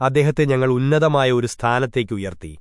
അദ്ദേഹത്തെ ഞങ്ങൾ ഉന്നതമായ ഒരു സ്ഥാനത്തേക്ക് ഉയർത്തി.